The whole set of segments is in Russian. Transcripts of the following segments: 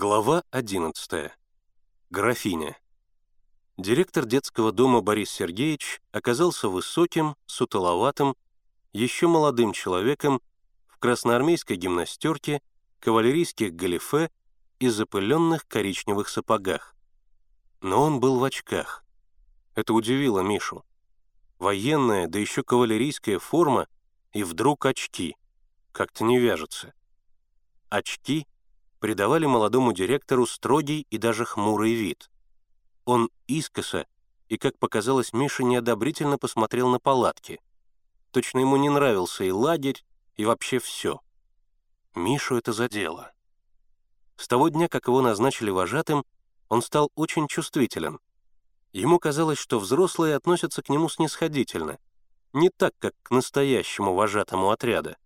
Глава 11. Графиня. Директор детского дома Борис Сергеевич оказался высоким, сутуловатым, еще молодым человеком в красноармейской гимнастерке, кавалерийских галифе и запыленных коричневых сапогах. Но он был в очках. Это удивило Мишу. Военная, да еще кавалерийская форма, и вдруг очки. Как-то не вяжется. Очки — придавали молодому директору строгий и даже хмурый вид. Он искоса и, как показалось, Миша неодобрительно посмотрел на палатки. Точно ему не нравился и лагерь, и вообще все. Мишу это задело. С того дня, как его назначили вожатым, он стал очень чувствителен. Ему казалось, что взрослые относятся к нему снисходительно, не так, как к настоящему вожатому отряда.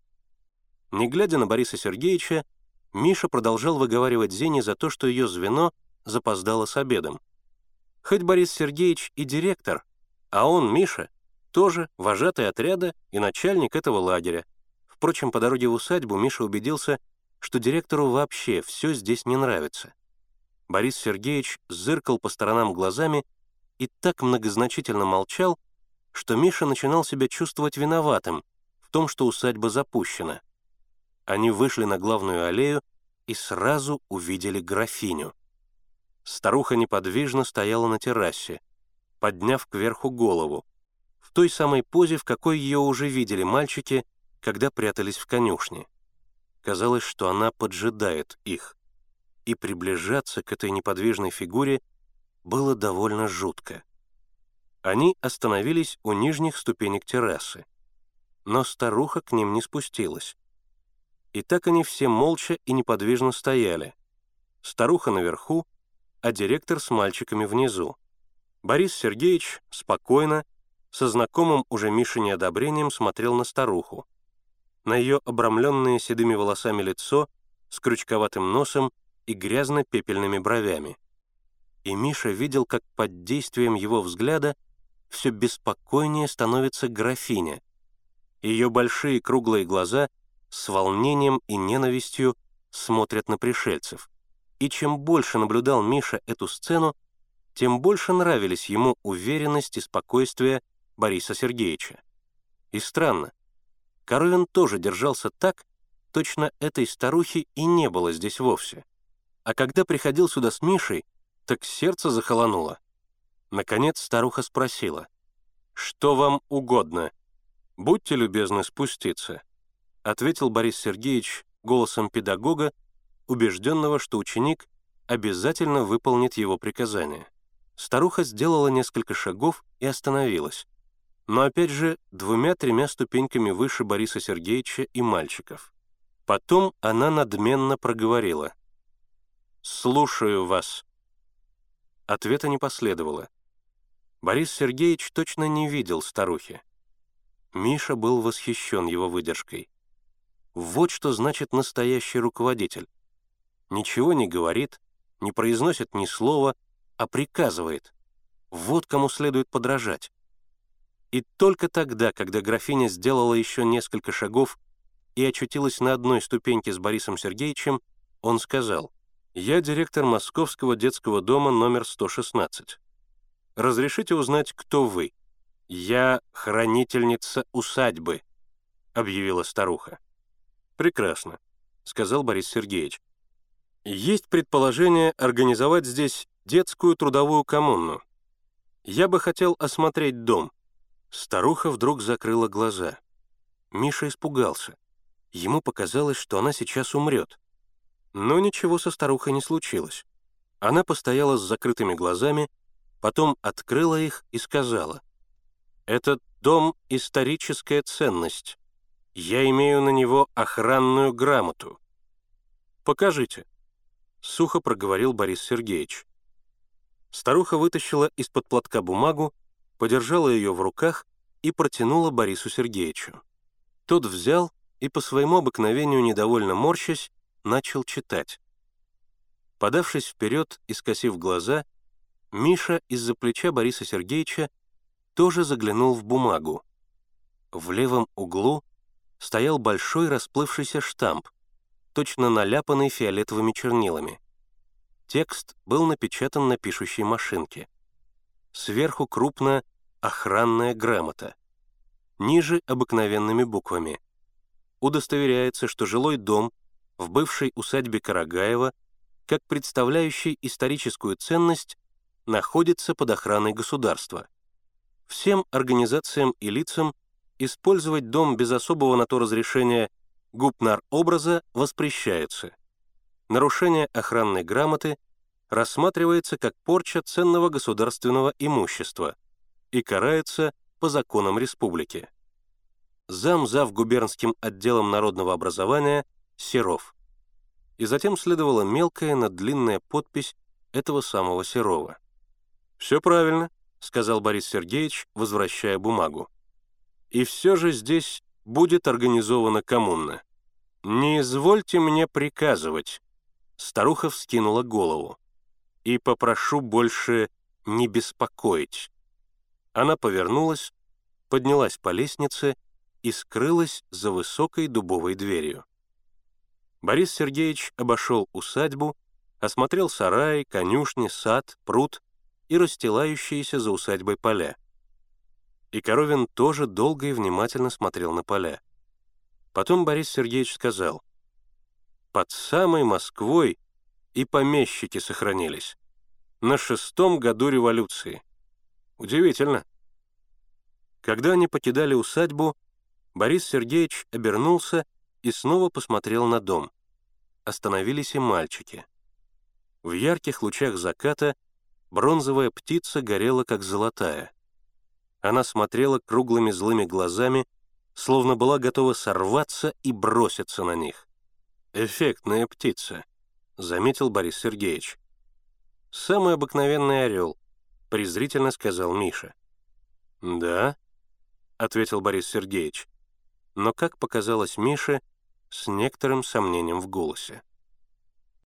Не глядя на Бориса Сергеевича, Миша продолжал выговаривать Зене за то, что ее звено запоздало с обедом. Хоть Борис Сергеевич и директор, а он, Миша, тоже вожатый отряда и начальник этого лагеря. Впрочем, по дороге в усадьбу Миша убедился, что директору вообще все здесь не нравится. Борис Сергеевич зыркал по сторонам глазами и так многозначительно молчал, что Миша начинал себя чувствовать виноватым в том, что усадьба запущена. Они вышли на главную аллею и сразу увидели графиню. Старуха неподвижно стояла на террасе, подняв кверху голову, в той самой позе, в какой ее уже видели мальчики, когда прятались в конюшне. Казалось, что она поджидает их, и приближаться к этой неподвижной фигуре было довольно жутко. Они остановились у нижних ступенек террасы, но старуха к ним не спустилась. И так они все молча и неподвижно стояли. Старуха наверху, а директор с мальчиками внизу. Борис Сергеевич спокойно, со знакомым уже Мише неодобрением смотрел на старуху. На ее обрамленное седыми волосами лицо с крючковатым носом и грязно-пепельными бровями. И Миша видел, как под действием его взгляда все беспокойнее становится графиня. Ее большие круглые глаза — с волнением и ненавистью смотрят на пришельцев. И чем больше наблюдал Миша эту сцену, тем больше нравились ему уверенность и спокойствие Бориса Сергеевича. И странно, Коровин тоже держался так, точно этой старухи и не было здесь вовсе. А когда приходил сюда с Мишей, так сердце захолонуло. Наконец старуха спросила, «Что вам угодно? Будьте любезны спуститься». — ответил Борис Сергеевич голосом педагога, убежденного, что ученик обязательно выполнит его приказание. Старуха сделала несколько шагов и остановилась, но опять же двумя-тремя ступеньками выше Бориса Сергеевича и мальчиков. Потом она надменно проговорила. «Слушаю вас». Ответа не последовало. Борис Сергеевич точно не видел старухи. Миша был восхищен его выдержкой. Вот что значит настоящий руководитель. Ничего не говорит, не произносит ни слова, а приказывает. Вот кому следует подражать. И только тогда, когда графиня сделала еще несколько шагов и очутилась на одной ступеньке с Борисом Сергеевичем, он сказал, «Я директор Московского детского дома номер 116. Разрешите узнать, кто вы?» «Я хранительница усадьбы», — объявила старуха. «Прекрасно», — сказал Борис Сергеевич. «Есть предположение организовать здесь детскую трудовую коммуну. Я бы хотел осмотреть дом». Старуха вдруг закрыла глаза. Миша испугался. Ему показалось, что она сейчас умрет. Но ничего со старухой не случилось. Она постояла с закрытыми глазами, потом открыла их и сказала, «Этот дом — историческая ценность. Я имею на него охранную грамоту. Покажите, сухо проговорил Борис Сергеевич. Старуха вытащила из-под платка бумагу, подержала ее в руках и протянула Борису Сергеевичу. Тот взял и по своему обыкновению недовольно морщась начал читать. Подавшись вперед и скосив глаза, Миша из-за плеча Бориса Сергеевича тоже заглянул в бумагу. В левом углу стоял большой расплывшийся штамп, точно наляпанный фиолетовыми чернилами. Текст был напечатан на пишущей машинке. Сверху крупно «Охранная грамота». Ниже обыкновенными буквами. Удостоверяется, что жилой дом в бывшей усадьбе Карагаева, как представляющий историческую ценность, находится под охраной государства. Всем организациям и лицам использовать дом без особого на то разрешения гупнар-образа воспрещается. Нарушение охранной грамоты рассматривается как порча ценного государственного имущества и карается по законам республики. Зам зав губернским отделом народного образования Серов. И затем следовала мелкая, но длинная подпись этого самого Серова. «Все правильно», — сказал Борис Сергеевич, возвращая бумагу. «И все же здесь будет организована коммуна. Не извольте мне приказывать». Старуха вскинула голову. «И попрошу больше не беспокоить». Она повернулась, поднялась по лестнице и скрылась за высокой дубовой дверью. Борис Сергеевич обошел усадьбу, осмотрел сарай, конюшни, сад, пруд и расстилающиеся за усадьбой поля. И Коровин тоже долго и внимательно смотрел на поля. Потом Борис Сергеевич сказал, «Под самой Москвой и помещики сохранились. На шестом году революции. Удивительно». Когда они покидали усадьбу, Борис Сергеевич обернулся и снова посмотрел на дом. Остановились и мальчики. В ярких лучах заката бронзовая птица горела, как золотая. Она смотрела круглыми злыми глазами, словно была готова сорваться и броситься на них. «Эффектная птица», — заметил Борис Сергеевич. «Самый обыкновенный орел», — презрительно сказал Миша. «Да», — ответил Борис Сергеевич, но, как показалось Мише, с некоторым сомнением в голосе.